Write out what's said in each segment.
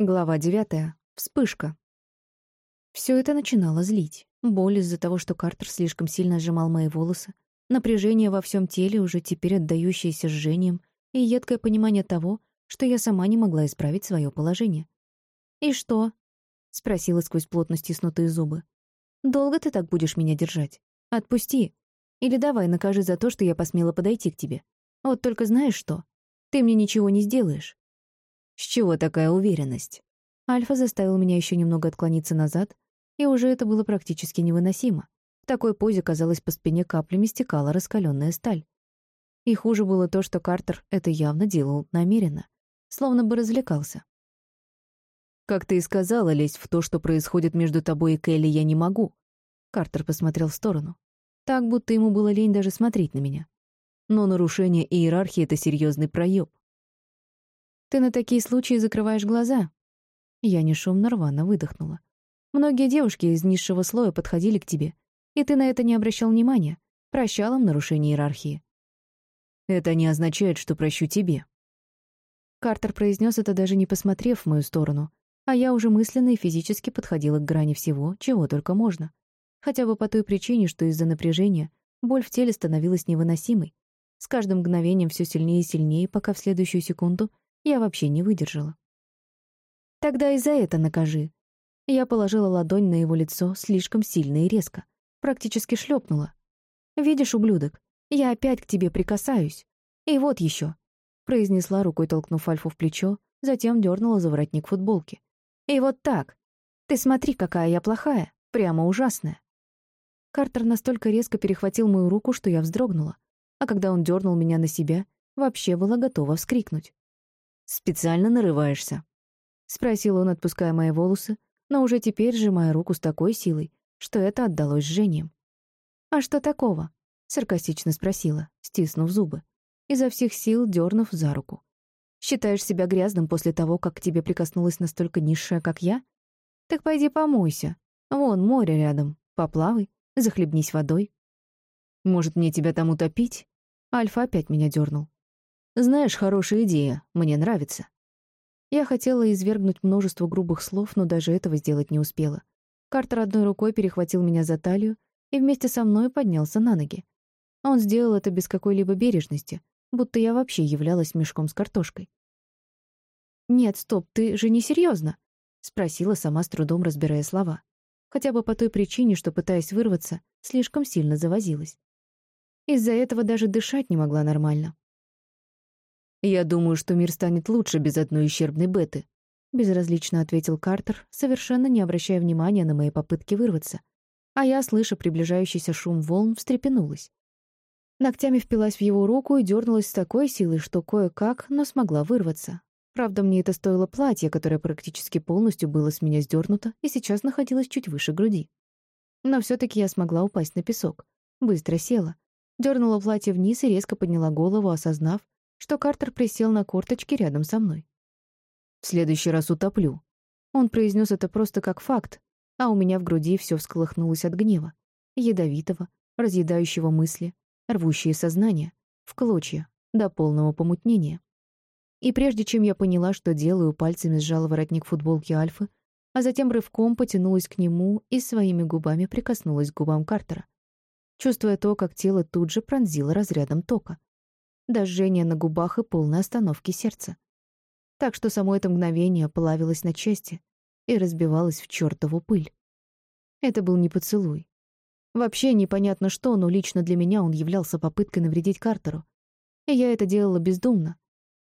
Глава девятая. Вспышка. Все это начинало злить. Боль из-за того, что Картер слишком сильно сжимал мои волосы, напряжение во всем теле, уже теперь отдающееся жжением, и едкое понимание того, что я сама не могла исправить свое положение. «И что?» — спросила сквозь плотно стиснутые зубы. «Долго ты так будешь меня держать? Отпусти. Или давай накажи за то, что я посмела подойти к тебе. Вот только знаешь что? Ты мне ничего не сделаешь. С чего такая уверенность? Альфа заставил меня еще немного отклониться назад, и уже это было практически невыносимо. В такой позе, казалось, по спине каплями стекала раскаленная сталь. И хуже было то, что Картер это явно делал намеренно, словно бы развлекался. «Как ты и сказала, лезть в то, что происходит между тобой и Келли, я не могу». Картер посмотрел в сторону. Так, будто ему было лень даже смотреть на меня. Но нарушение иерархии — это серьезный проеб. Ты на такие случаи закрываешь глаза. Я не шумно рвано выдохнула. Многие девушки из низшего слоя подходили к тебе, и ты на это не обращал внимания, прощал им нарушение иерархии. Это не означает, что прощу тебе. Картер произнес это даже не посмотрев в мою сторону, а я уже мысленно и физически подходила к грани всего, чего только можно. Хотя бы по той причине, что из-за напряжения боль в теле становилась невыносимой. С каждым мгновением все сильнее и сильнее, пока в следующую секунду я вообще не выдержала. «Тогда и за это накажи». Я положила ладонь на его лицо слишком сильно и резко, практически шлепнула. «Видишь, ублюдок, я опять к тебе прикасаюсь. И вот еще», — произнесла рукой, толкнув Альфу в плечо, затем дернула за воротник футболки. «И вот так. Ты смотри, какая я плохая, прямо ужасная». Картер настолько резко перехватил мою руку, что я вздрогнула, а когда он дернул меня на себя, вообще была готова вскрикнуть. «Специально нарываешься?» — спросил он, отпуская мои волосы, но уже теперь сжимая руку с такой силой, что это отдалось жжением. «А что такого?» — саркастично спросила, стиснув зубы, изо всех сил дернув за руку. «Считаешь себя грязным после того, как к тебе прикоснулась настолько низшая, как я? Так пойди помойся. Вон море рядом. Поплавай, захлебнись водой». «Может, мне тебя там утопить?» Альфа опять меня дернул. Знаешь, хорошая идея, мне нравится. Я хотела извергнуть множество грубых слов, но даже этого сделать не успела. Картер одной рукой перехватил меня за талию и вместе со мной поднялся на ноги. Он сделал это без какой-либо бережности, будто я вообще являлась мешком с картошкой. «Нет, стоп, ты же не серьезно? спросила сама с трудом разбирая слова. Хотя бы по той причине, что, пытаясь вырваться, слишком сильно завозилась. Из-за этого даже дышать не могла нормально. «Я думаю, что мир станет лучше без одной ущербной беты», — безразлично ответил Картер, совершенно не обращая внимания на мои попытки вырваться. А я, слыша приближающийся шум волн, встрепенулась. Ногтями впилась в его руку и дернулась с такой силой, что кое-как, но смогла вырваться. Правда, мне это стоило платье, которое практически полностью было с меня сдернуто и сейчас находилось чуть выше груди. Но все таки я смогла упасть на песок. Быстро села. Дернула платье вниз и резко подняла голову, осознав, что Картер присел на корточки рядом со мной. «В следующий раз утоплю». Он произнес это просто как факт, а у меня в груди все всколыхнулось от гнева, ядовитого, разъедающего мысли, рвущие сознание, в клочья, до полного помутнения. И прежде чем я поняла, что делаю, пальцами сжала воротник футболки Альфы, а затем рывком потянулась к нему и своими губами прикоснулась к губам Картера, чувствуя то, как тело тут же пронзило разрядом тока до жжения на губах и полной остановки сердца. Так что само это мгновение плавилось на части и разбивалось в чертову пыль. Это был не поцелуй. Вообще непонятно что, но лично для меня он являлся попыткой навредить Картеру. И я это делала бездумно.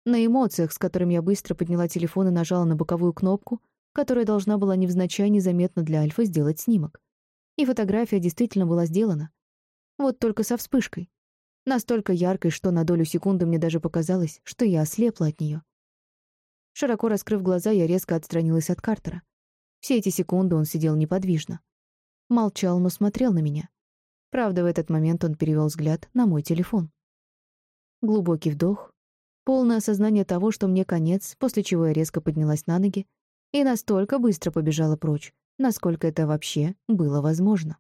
На эмоциях, с которыми я быстро подняла телефон и нажала на боковую кнопку, которая должна была невзначай незаметно для Альфа сделать снимок. И фотография действительно была сделана. Вот только со вспышкой. Настолько яркой, что на долю секунды мне даже показалось, что я ослепла от нее. Широко раскрыв глаза, я резко отстранилась от Картера. Все эти секунды он сидел неподвижно. Молчал, но смотрел на меня. Правда, в этот момент он перевел взгляд на мой телефон. Глубокий вдох, полное осознание того, что мне конец, после чего я резко поднялась на ноги и настолько быстро побежала прочь, насколько это вообще было возможно.